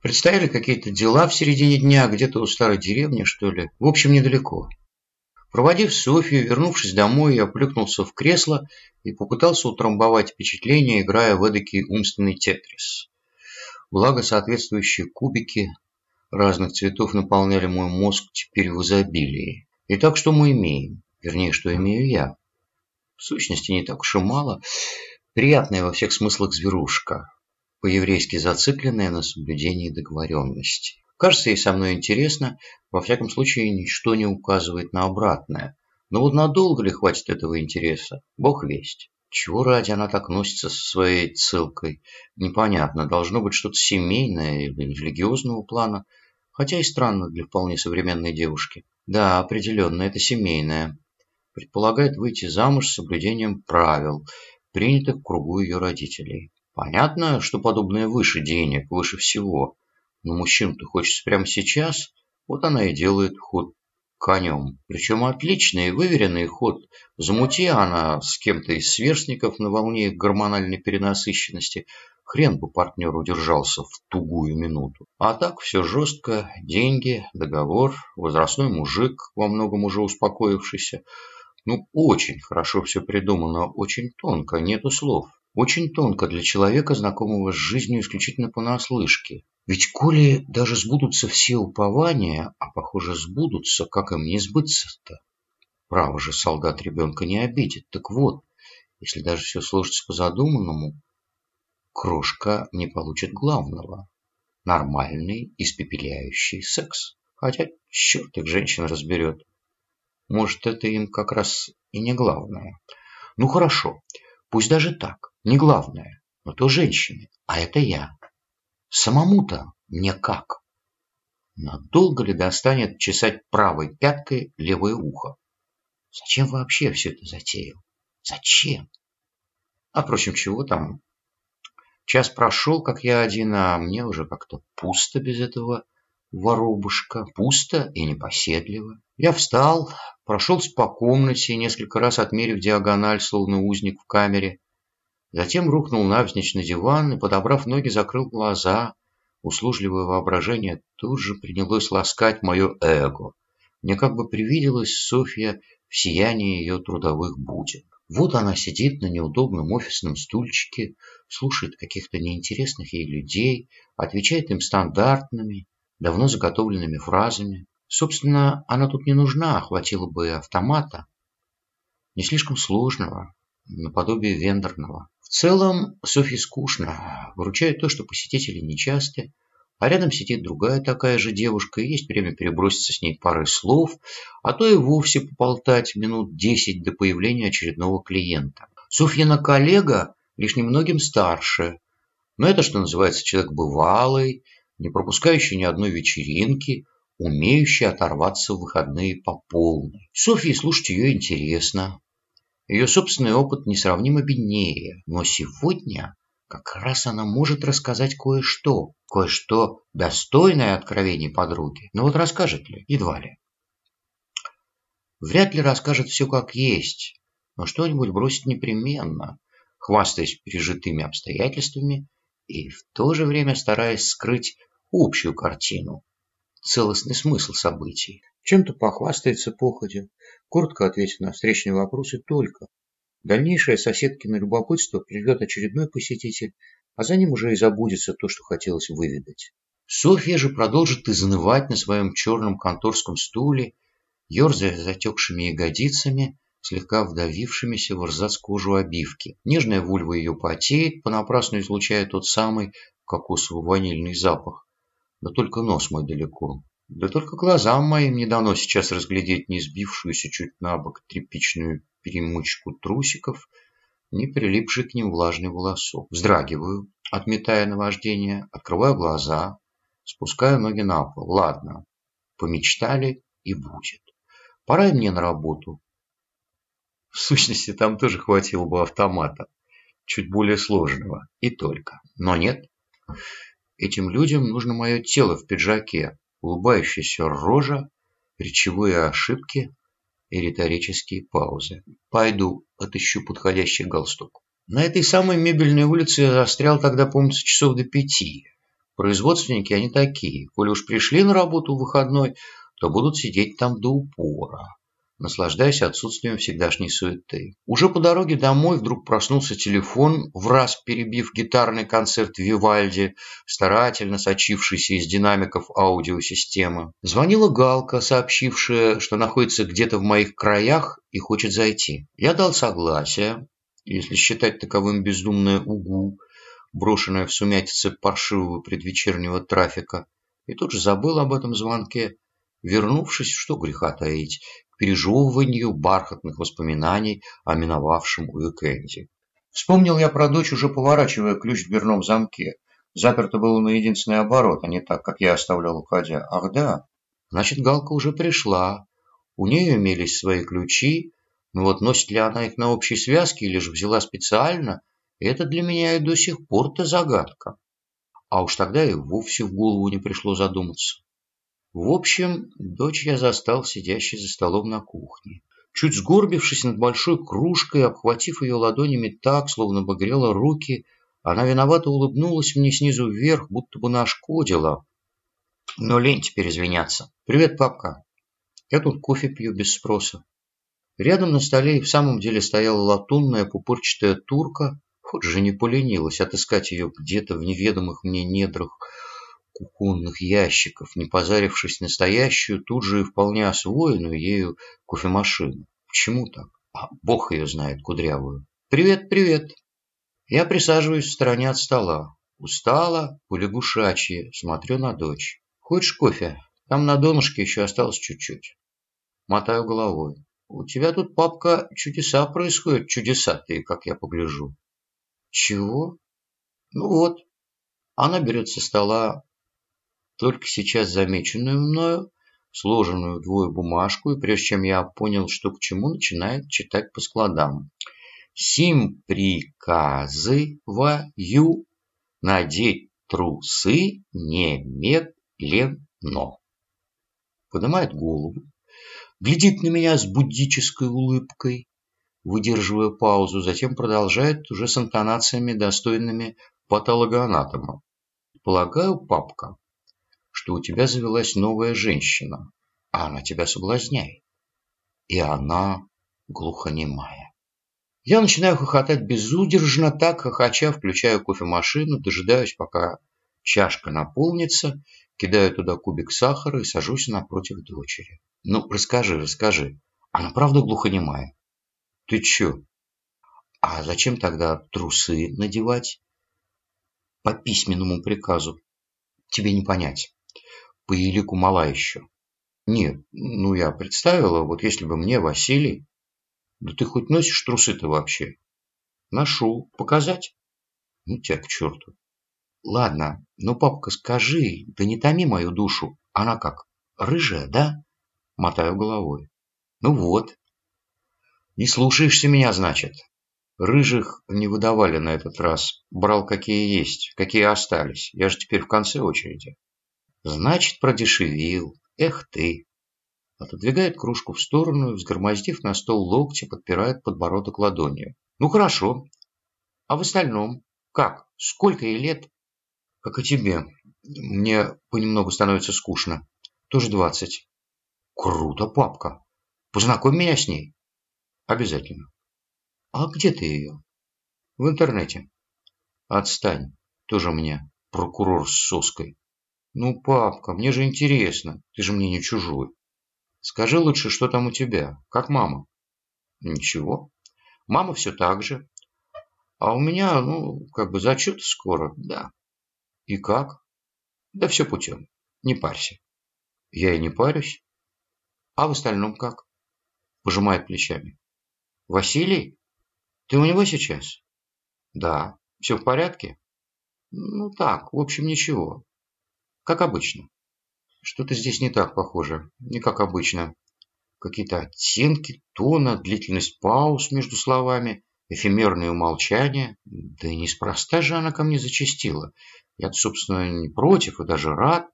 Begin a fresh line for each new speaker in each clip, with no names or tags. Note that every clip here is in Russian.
Предстояли какие-то дела в середине дня, где-то у старой деревни, что ли. В общем, недалеко. Проводив Софью, вернувшись домой, я плюхнулся в кресло и попытался утрамбовать впечатление, играя в эдакий умственный тетрис. Благо, соответствующие кубики разных цветов наполняли мой мозг теперь в изобилии. Итак, что мы имеем? Вернее, что имею я? В сущности, не так уж и мало. Приятная во всех смыслах зверушка, по-еврейски зацикленная на соблюдении договоренности. Кажется, ей со мной интересно, во всяком случае, ничто не указывает на обратное. Но вот надолго ли хватит этого интереса? Бог весть. Чего ради она так носится со своей ссылкой? Непонятно. Должно быть что-то семейное или религиозного плана. Хотя и странно для вполне современной девушки. Да, определенно, это семейное. Предполагает выйти замуж с соблюдением правил, принятых в кругу ее родителей. Понятно, что подобное выше денег, выше всего. Но мужчину-то хочется прямо сейчас. Вот она и делает ход конем. Причем отличный выверенный ход. Замути она с кем-то из сверстников на волне гормональной перенасыщенности. Хрен бы партнер удержался в тугую минуту. А так все жестко. Деньги, договор, возрастной мужик, во многом уже успокоившийся. Ну, очень хорошо все придумано, очень тонко, нету слов. Очень тонко для человека, знакомого с жизнью исключительно понаслышке. Ведь коли даже сбудутся все упования, а похоже сбудутся, как им не сбыться-то? Право же, солдат ребенка не обидит. Так вот, если даже все сложится по задуманному, крошка не получит главного. Нормальный, испепеляющий секс. Хотя черт их женщин разберет. Может, это им как раз и не главное. Ну хорошо, пусть даже так не главное, но то женщины, а это я. Самому-то мне как? Надолго ли достанет чесать правой пяткой левое ухо? Зачем вообще все это затеял? Зачем? А, впрочем, чего там? Час прошел, как я один, а мне уже как-то пусто без этого воробушка. Пусто и непоседливо. Я встал, прошелся по комнате, несколько раз отмерив диагональ, словно узник в камере, Затем рухнул навзничь на диван и, подобрав ноги, закрыл глаза. Услужливое воображение тут же принялось ласкать мое эго. Мне как бы привиделась Софья в сиянии ее трудовых будек. Вот она сидит на неудобном офисном стульчике, слушает каких-то неинтересных ей людей, отвечает им стандартными, давно заготовленными фразами. Собственно, она тут не нужна, хватило бы автомата. Не слишком сложного, наподобие вендорного. В целом, Софье скучно. Выручает то, что посетители нечасты, а рядом сидит другая такая же девушка, и есть время переброситься с ней парой слов, а то и вовсе поболтать минут десять до появления очередного клиента. Софьина коллега лишь немногим старше, но это, что называется, человек бывалый, не пропускающий ни одной вечеринки, умеющий оторваться в выходные по полной. Софье слушать ее интересно, ее собственный опыт несравнимо беднее, но сегодня как раз она может рассказать кое-что, кое-что достойное откровений подруги. Но вот расскажет ли? Едва ли. Вряд ли расскажет все как есть, но что-нибудь бросит непременно, хвастаясь пережитыми обстоятельствами и в то же время стараясь скрыть общую картину, целостный смысл событий. Чем-то похвастается походя, коротко ответит на встречные вопросы только. Дальнейшее соседкино любопытство придет очередной посетитель, а за ним уже и забудется то, что хотелось выведать. Софья же продолжит изнывать на своем черном конторском стуле, ерзая затекшими ягодицами, слегка вдавившимися в рзац кожу обивки. Нежная вульва ее потеет, понапрасну излучая тот самый кокосово-ванильный запах. Да только нос мой далеко. Да только глазам моим не дано сейчас разглядеть не сбившуюся чуть на бок тряпичную перемычку трусиков, не прилипший к ним влажный волосок. Вздрагиваю, отметая наваждение, открываю глаза, спускаю ноги на пол. Ладно, помечтали и будет. Пора и мне на работу. В сущности, там тоже хватило бы автомата, чуть более сложного, и только. Но нет. Этим людям нужно мое тело в пиджаке, улыбающаяся рожа, речевые ошибки и риторические паузы. Пойду отыщу подходящий галстук. На этой самой мебельной улице я застрял тогда, помнится, часов до пяти. Производственники они такие. Коли уж пришли на работу в выходной, то будут сидеть там до упора наслаждаясь отсутствием всегдашней суеты. Уже по дороге домой вдруг проснулся телефон, в раз перебив гитарный концерт Вивальди, старательно сочившийся из динамиков аудиосистемы. Звонила Галка, сообщившая, что находится где-то в моих краях и хочет зайти. Я дал согласие, если считать таковым бездумное угу, брошенное в сумятице паршивого предвечернего трафика, и тут же забыл об этом звонке, вернувшись, что греха таить, пережевыванию бархатных воспоминаний о миновавшем уикенде. Вспомнил я про дочь, уже поворачивая ключ в дверном замке. Заперто было на единственный оборот, а не так, как я оставлял уходя. Ах да, значит, Галка уже пришла. У нее имелись свои ключи, но вот носит ли она их на общей связке или же взяла специально, это для меня и до сих пор-то загадка. А уж тогда и вовсе в голову не пришло задуматься. В общем, дочь я застал сидящей за столом на кухне. Чуть сгорбившись над большой кружкой, обхватив ее ладонями так, словно бы грела руки, она виновато улыбнулась мне снизу вверх, будто бы нашкодила. Но лень теперь извиняться. «Привет, папка. Я тут кофе пью без спроса». Рядом на столе и в самом деле стояла латунная пупырчатая турка, хоть же не поленилась отыскать ее где-то в неведомых мне недрах кухонных ящиков, не позарившись настоящую, тут же и вполне освоенную ею кофемашину. Почему так? А бог ее знает, кудрявую. «Привет, привет!» Я присаживаюсь в стороне от стола. Устала, полягушачьи, смотрю на дочь. «Хочешь кофе? Там на донышке еще осталось чуть-чуть». Мотаю головой. «У тебя тут, папка, чудеса происходят, чудеса ты, как я погляжу». «Чего?» «Ну вот». Она берет со стола только сейчас замеченную мною, сложенную вдвое бумажку, и прежде чем я понял, что к чему, начинает читать по складам. Сим приказываю надеть трусы немедленно. Поднимает голову, глядит на меня с буддической улыбкой, выдерживая паузу, затем продолжает уже с интонациями, достойными патологоанатома. Полагаю, папка, что у тебя завелась новая женщина, а она тебя соблазняет. И она глухонемая. Я начинаю хохотать безудержно, так хохоча, включаю кофемашину, дожидаюсь, пока чашка наполнится, кидаю туда кубик сахара и сажусь напротив дочери. Ну, расскажи, расскажи. Она правда глухонемая? Ты чё? А зачем тогда трусы надевать? По письменному приказу. Тебе не понять по елику мала еще. Нет, ну я представила, вот если бы мне Василий... Да ты хоть носишь трусы-то вообще? Ношу. Показать? Ну тебя к черту. Ладно, ну, папка, скажи, да не томи мою душу. Она как, рыжая, да? Мотаю головой. Ну вот. Не слушаешься меня, значит. Рыжих не выдавали на этот раз. Брал какие есть, какие остались. Я же теперь в конце очереди. Значит, продешевил. Эх ты. Отодвигает кружку в сторону взгромоздив на стол локти, подпирает подбородок ладонью. Ну хорошо. А в остальном? Как? Сколько ей лет? Как и тебе. Мне понемногу становится скучно. Тоже двадцать. Круто, папка. Познакомь меня с ней. Обязательно. А где ты ее? В интернете. Отстань. Тоже мне прокурор с соской. Ну, папка, мне же интересно. Ты же мне не чужой. Скажи лучше, что там у тебя? Как мама? Ничего. Мама все так же. А у меня, ну, как бы зачет скоро, да. И как? Да все путем. Не парься. Я и не парюсь. А в остальном как? Пожимает плечами. Василий? Ты у него сейчас? Да. Все в порядке? Ну так, в общем, ничего. Как обычно. Что-то здесь не так похоже. Не как обычно. Какие-то оттенки, тона, длительность пауз между словами, эфемерные умолчания. Да и неспроста же она ко мне зачастила. Я, собственно, не против и даже рад.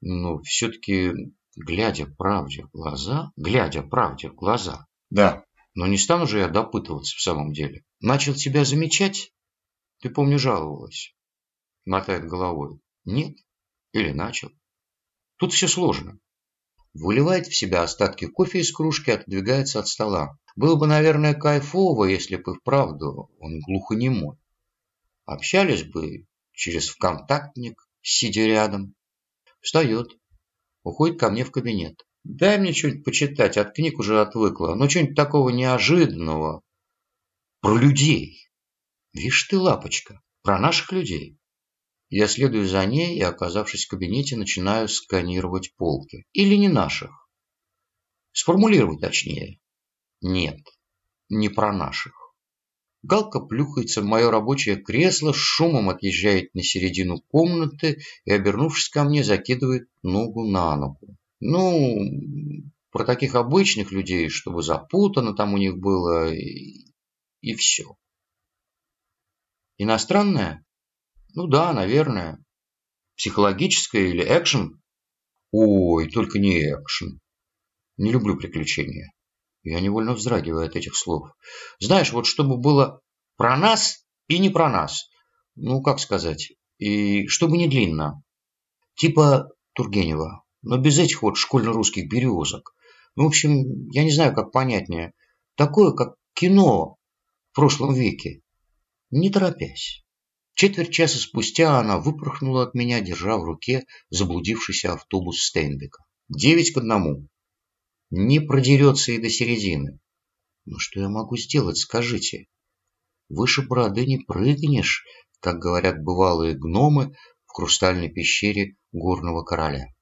Но все-таки, глядя правде в глаза, глядя правде в глаза. Да. Но не стану же я допытываться в самом деле. Начал тебя замечать? Ты, помню, жаловалась. Мотает головой. Нет. Или начал. Тут все сложно. Выливает в себя остатки кофе из кружки, отодвигается от стола. Было бы, наверное, кайфово, если бы вправду он глухонемой. Общались бы через ВКонтактник, сидя рядом. Встает, уходит ко мне в кабинет. Дай мне что-нибудь почитать, от книг уже отвыкла. Но что-нибудь такого неожиданного. Про людей. Вишь ты, лапочка, про наших людей. Я следую за ней и, оказавшись в кабинете, начинаю сканировать полки. Или не наших. Сформулировать точнее. Нет, не про наших. Галка плюхается в мое рабочее кресло, шумом отъезжает на середину комнаты и, обернувшись ко мне, закидывает ногу на ногу. Ну, про таких обычных людей, чтобы запутано там у них было, и, и все. Иностранная? Ну да, наверное. Психологическое или экшен? Ой, только не экшен. Не люблю приключения. Я невольно вздрагиваю от этих слов. Знаешь, вот чтобы было про нас и не про нас. Ну, как сказать. И чтобы не длинно. Типа Тургенева. Но без этих вот школьно-русских березок. Ну, в общем, я не знаю, как понятнее. Такое, как кино в прошлом веке. Не торопясь. Четверть часа спустя она выпорхнула от меня, держа в руке заблудившийся автобус Стейнбека. Девять к одному. Не продерется и до середины. Но что я могу сделать, скажите? Выше бороды не прыгнешь, как говорят бывалые гномы в хрустальной пещере горного короля.